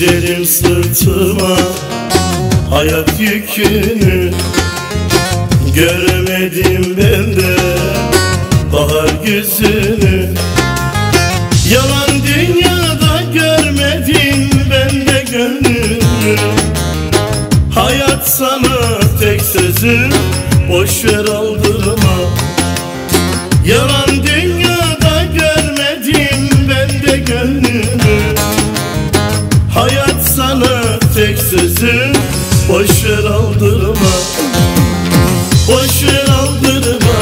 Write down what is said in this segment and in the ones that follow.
Yüklerim sırtıma hayat yükünü Göremedim ben de. Bahar yüzünü Yalan dünyada görmedim ben de gönlümü. Hayat sana tek sözüm boş ver boş ver aldırma. Boş ver aldırma.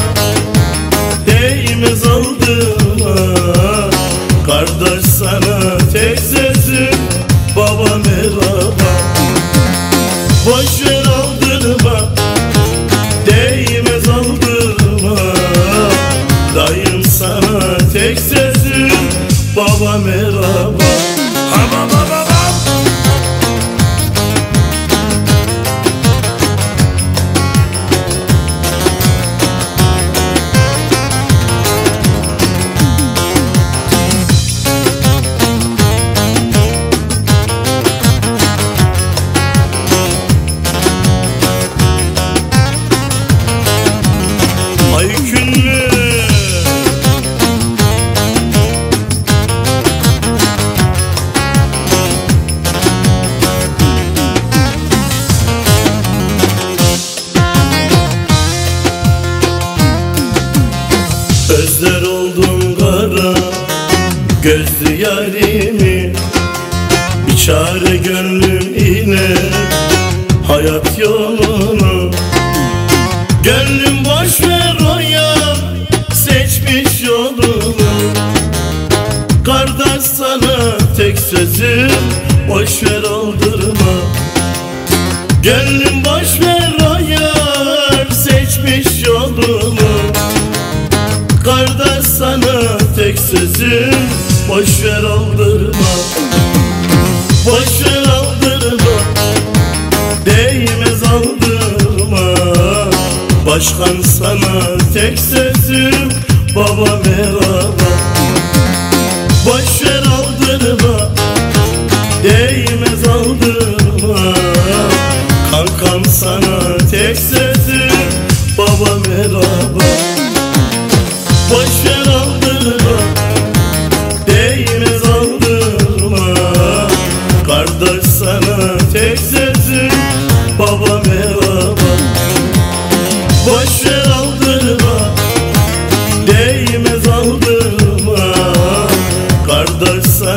Değmez aldırma. Kardeş sana sözüm Baba merhaba. Boş ver aldırma. Değmez aldırma. Dayım sana tek sözüm Baba merhaba. Ha baba Gözlü yarimi Bir çare gönlüm yine Hayat yolunu. Gönlüm boş ver o yar Seçmiş yolunu. Kardeş sana tek sözüm Boş ver aldırma. Gönlüm boş ver o yar Seçmiş yolunu. Kardeş sana tek sözüm Boş ver aldırma. Boş ver aldırma. Değmez aldırma. Başkan sana tek sözüm Baba merhaba Boş ver aldırma. Değmez aldırma. Kankam sana tek sözüm Baba merhaba Boş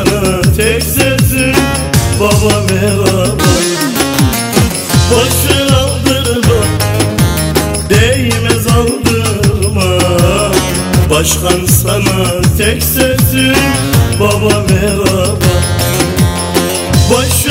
Sana tek sözüm Baba merhaba. Boş ver aldırma Değmez aldırma. Başkan sana tek sözüm Baba merhaba. Boş